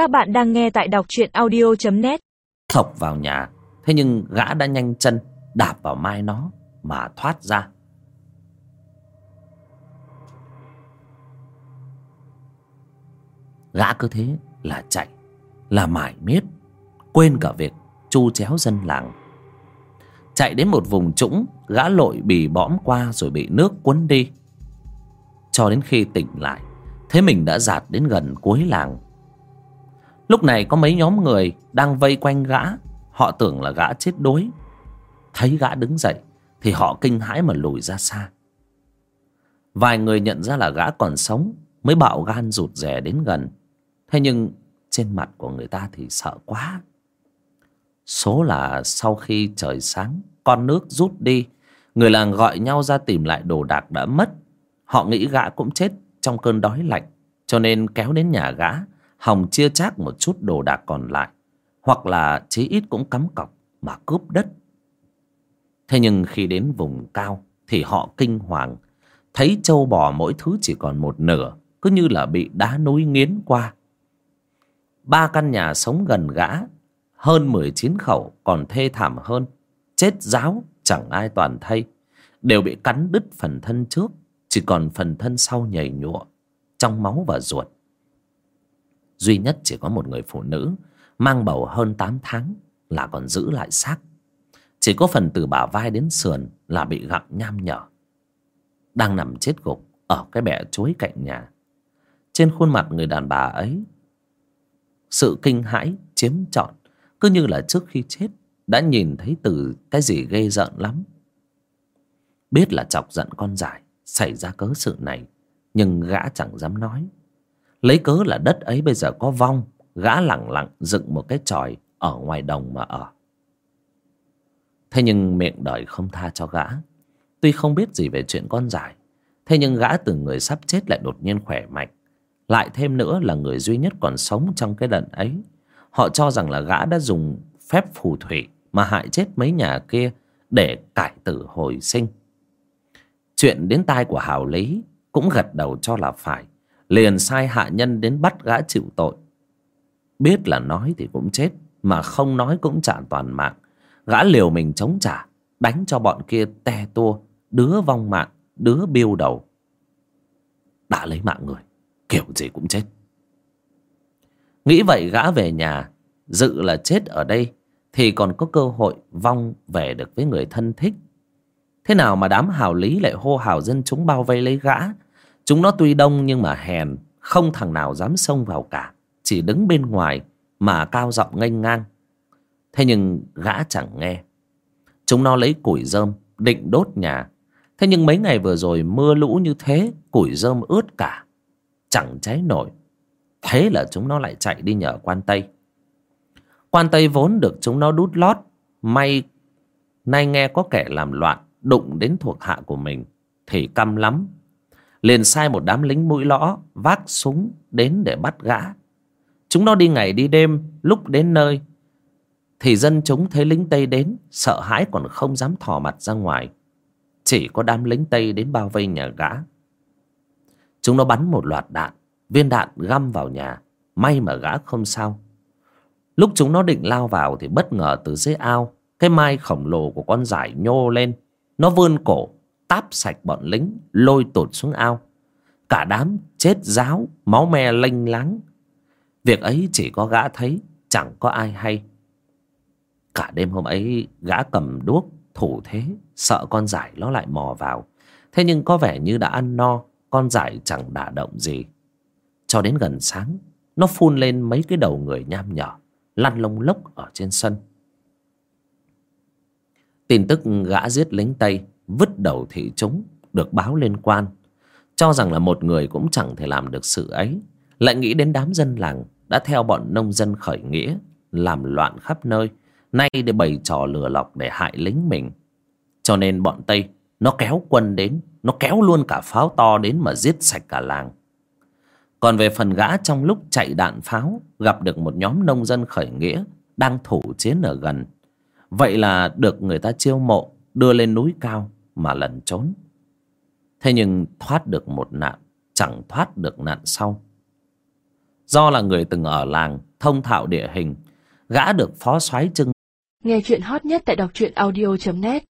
Các bạn đang nghe tại đọc truyện audio.net thọc vào nhà, thế nhưng gã đã nhanh chân đạp vào mai nó mà thoát ra. Gã cứ thế là chạy, là mải miết, quên cả việc chu chéo dân làng. Chạy đến một vùng trũng, gã lội bì bõm qua rồi bị nước cuốn đi. Cho đến khi tỉnh lại, thế mình đã dạt đến gần cuối làng lúc này có mấy nhóm người đang vây quanh gã. Họ tưởng là gã chết đuối. Thấy gã đứng dậy thì họ kinh hãi mà lùi ra xa. Vài người nhận ra là gã còn sống, mới bạo gan rụt rè đến gần. Thế nhưng trên mặt của người ta thì sợ quá. Số là sau khi trời sáng, con nước rút đi, người làng gọi nhau ra tìm lại đồ đạc đã mất. Họ nghĩ gã cũng chết trong cơn đói lạnh, cho nên kéo đến nhà gã hòng chia chác một chút đồ đạc còn lại, hoặc là chí ít cũng cắm cọc mà cướp đất. Thế nhưng khi đến vùng cao thì họ kinh hoàng, thấy trâu bò mỗi thứ chỉ còn một nửa, cứ như là bị đá núi nghiến qua. Ba căn nhà sống gần gã, hơn mười chín khẩu, còn thê thảm hơn, chết giáo, chẳng ai toàn thây đều bị cắn đứt phần thân trước, chỉ còn phần thân sau nhầy nhụa, trong máu và ruột duy nhất chỉ có một người phụ nữ, mang bầu hơn tám tháng là còn giữ lại xác. Chỉ có phần từ bả vai đến sườn là bị gặm nham nhở. Đang nằm chết gục ở cái bẹ chuối cạnh nhà. Trên khuôn mặt người đàn bà ấy, sự kinh hãi, chiếm trọn. Cứ như là trước khi chết, đã nhìn thấy từ cái gì ghê rợn lắm. Biết là chọc giận con giải, xảy ra cớ sự này, nhưng gã chẳng dám nói lấy cớ là đất ấy bây giờ có vong, gã lẳng lặng dựng một cái tròi ở ngoài đồng mà ở. Thế nhưng miệng đời không tha cho gã. Tuy không biết gì về chuyện con giải thế nhưng gã từ người sắp chết lại đột nhiên khỏe mạnh. Lại thêm nữa là người duy nhất còn sống trong cái đợt ấy. Họ cho rằng là gã đã dùng phép phù thủy mà hại chết mấy nhà kia để cải tử hồi sinh. Chuyện đến tai của hào lý cũng gật đầu cho là phải liền sai hạ nhân đến bắt gã chịu tội. Biết là nói thì cũng chết, mà không nói cũng trả toàn mạng. Gã liều mình chống trả, đánh cho bọn kia te tua, đứa vong mạng, đứa biêu đầu. Đã lấy mạng người, kiểu gì cũng chết. Nghĩ vậy gã về nhà, dự là chết ở đây, thì còn có cơ hội vong về được với người thân thích. Thế nào mà đám hào lý lại hô hào dân chúng bao vây lấy gã chúng nó tuy đông nhưng mà hèn, không thằng nào dám xông vào cả, chỉ đứng bên ngoài mà cao giọng nghênh ngang. Thế nhưng gã chẳng nghe. Chúng nó lấy củi rơm, định đốt nhà. Thế nhưng mấy ngày vừa rồi mưa lũ như thế, củi rơm ướt cả, chẳng cháy nổi. Thế là chúng nó lại chạy đi nhờ quan tây. Quan tây vốn được chúng nó đút lót, may nay nghe có kẻ làm loạn, đụng đến thuộc hạ của mình, thì căm lắm liền sai một đám lính mũi lõ vác súng đến để bắt gã. Chúng nó đi ngày đi đêm, lúc đến nơi, thì dân chúng thấy lính tây đến, sợ hãi còn không dám thò mặt ra ngoài. Chỉ có đám lính tây đến bao vây nhà gã. Chúng nó bắn một loạt đạn, viên đạn găm vào nhà, may mà gã không sao. Lúc chúng nó định lao vào thì bất ngờ từ dưới ao, cái mai khổng lồ của con giải nhô lên, nó vươn cổ táp sạch bọn lính, lôi tụt xuống ao. Cả đám chết ráo, máu me lênh láng. Việc ấy chỉ có gã thấy, chẳng có ai hay. Cả đêm hôm ấy, gã cầm đuốc, thủ thế, sợ con giải nó lại mò vào. Thế nhưng có vẻ như đã ăn no, con giải chẳng đả động gì. Cho đến gần sáng, nó phun lên mấy cái đầu người nham nhở lăn lông lốc ở trên sân tin tức gã giết lính tây vứt đầu thị chúng được báo lên quan. Cho rằng là một người cũng chẳng thể làm được sự ấy. Lại nghĩ đến đám dân làng đã theo bọn nông dân khởi nghĩa, làm loạn khắp nơi, nay để bày trò lừa lọc để hại lính mình. Cho nên bọn tây nó kéo quân đến, nó kéo luôn cả pháo to đến mà giết sạch cả làng. Còn về phần gã, trong lúc chạy đạn pháo gặp được một nhóm nông dân khởi nghĩa đang thủ chiến ở gần vậy là được người ta chiêu mộ, đưa lên núi cao mà lẩn trốn. Thế nhưng thoát được một nạn, chẳng thoát được nạn sau. Do là người từng ở làng, thông thạo địa hình, gã được phó soái trưng. Nghe chuyện hot nhất tại đọc truyện audio net.